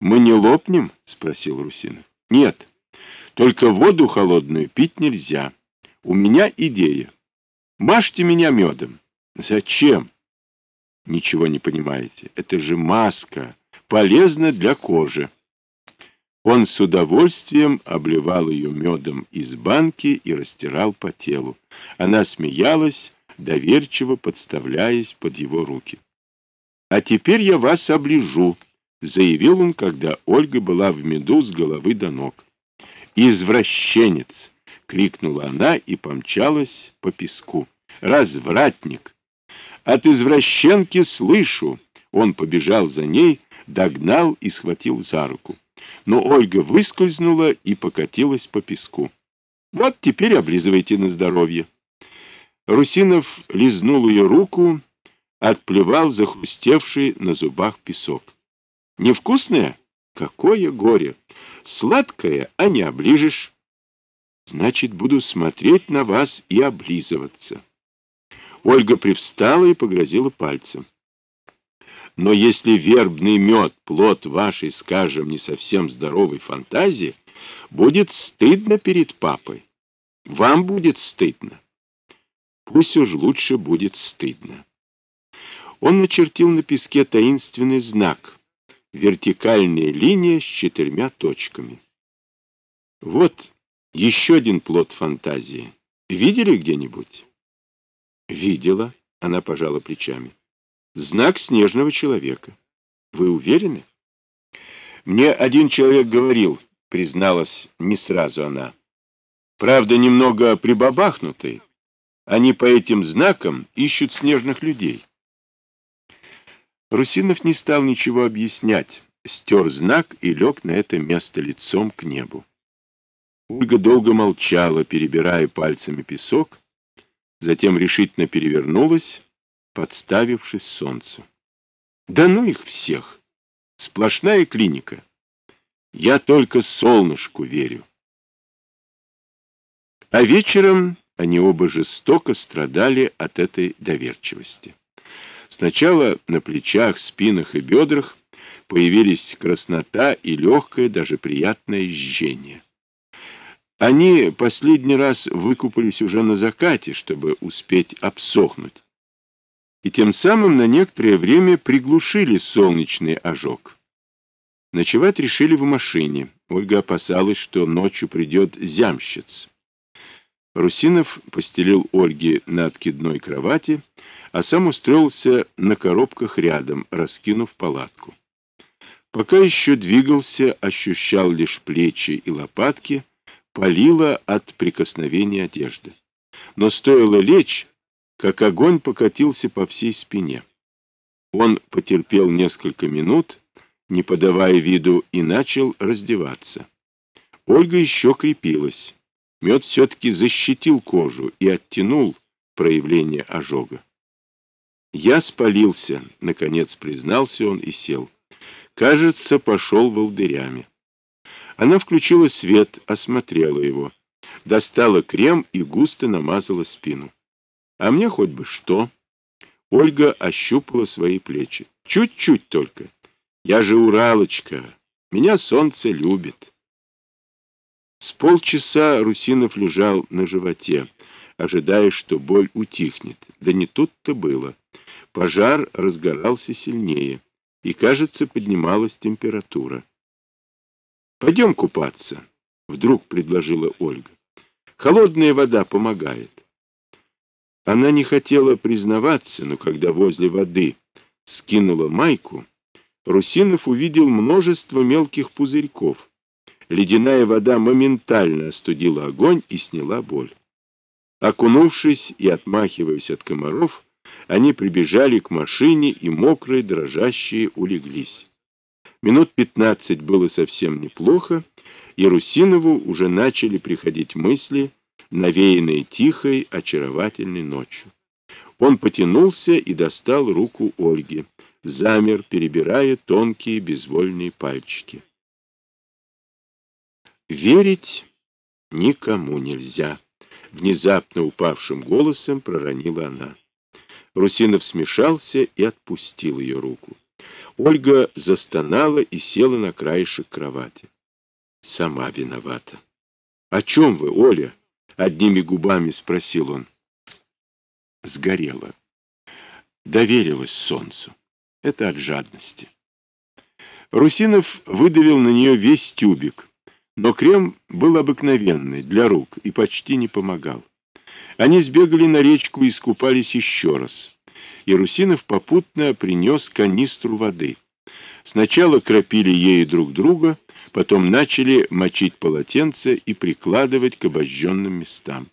Мы не лопнем? — спросил Русинов. — Нет, только воду холодную пить нельзя. У меня идея. Мажьте меня медом. Зачем? Ничего не понимаете. Это же маска. Полезна для кожи. Он с удовольствием обливал ее медом из банки и растирал по телу. Она смеялась, доверчиво подставляясь под его руки. — А теперь я вас оближу, — заявил он, когда Ольга была в меду с головы до ног. «Извращенец!» — крикнула она и помчалась по песку. «Развратник!» «От извращенки слышу!» Он побежал за ней, догнал и схватил за руку. Но Ольга выскользнула и покатилась по песку. «Вот теперь облизывайте на здоровье!» Русинов лизнул ее руку, отплевал захрустевший на зубах песок. Невкусное? Какое горе! Сладкое, а не оближешь. Значит, буду смотреть на вас и облизываться. Ольга привстала и погрозила пальцем. Но если вербный мед — плод вашей, скажем, не совсем здоровой фантазии, будет стыдно перед папой. Вам будет стыдно. Пусть уж лучше будет стыдно. Он начертил на песке таинственный знак — вертикальная линия с четырьмя точками. Вот еще один плод фантазии. Видели где-нибудь? Видела, она пожала плечами. Знак снежного человека. Вы уверены? Мне один человек говорил, призналась не сразу она. Правда, немного прибабахнутый. Они по этим знакам ищут снежных людей. Русинов не стал ничего объяснять, стер знак и лег на это место лицом к небу. Ольга долго молчала, перебирая пальцами песок, затем решительно перевернулась, подставившись солнцу. Да ну их всех! Сплошная клиника. Я только солнышку верю. А вечером они оба жестоко страдали от этой доверчивости. Сначала на плечах, спинах и бедрах появились краснота и легкое, даже приятное жжение. Они последний раз выкупались уже на закате, чтобы успеть обсохнуть. И тем самым на некоторое время приглушили солнечный ожог. Ночевать решили в машине. Ольга опасалась, что ночью придет зямщиц. Русинов постелил Ольге на откидной кровати, а сам устроился на коробках рядом, раскинув палатку. Пока еще двигался, ощущал лишь плечи и лопатки, палило от прикосновения одежды. Но стоило лечь, как огонь покатился по всей спине. Он потерпел несколько минут, не подавая виду, и начал раздеваться. Ольга еще крепилась. Мед все-таки защитил кожу и оттянул проявление ожога. Я спалился, — наконец признался он и сел. Кажется, пошел волдырями. Она включила свет, осмотрела его, достала крем и густо намазала спину. А мне хоть бы что. Ольга ощупала свои плечи. Чуть-чуть только. Я же Уралочка. Меня солнце любит. С полчаса Русинов лежал на животе, ожидая, что боль утихнет. Да не тут-то было. Пожар разгорался сильнее, и, кажется, поднималась температура. «Пойдем купаться», — вдруг предложила Ольга. «Холодная вода помогает». Она не хотела признаваться, но когда возле воды скинула майку, Русинов увидел множество мелких пузырьков. Ледяная вода моментально остудила огонь и сняла боль. Окунувшись и отмахиваясь от комаров, они прибежали к машине и мокрые, дрожащие улеглись. Минут пятнадцать было совсем неплохо, и Русинову уже начали приходить мысли, навеянные тихой, очаровательной ночью. Он потянулся и достал руку Ольги, замер, перебирая тонкие безвольные пальчики. Верить никому нельзя, внезапно упавшим голосом проронила она. Русинов смешался и отпустил ее руку. Ольга застонала и села на краешек кровати. Сама виновата. — О чем вы, Оля? — одними губами спросил он. Сгорела. Доверилась солнцу. Это от жадности. Русинов выдавил на нее весь тюбик, но крем был обыкновенный, для рук, и почти не помогал. Они сбегали на речку и искупались еще раз. И Русинов попутно принес канистру воды. Сначала кропили ею друг друга, потом начали мочить полотенце и прикладывать к обожженным местам.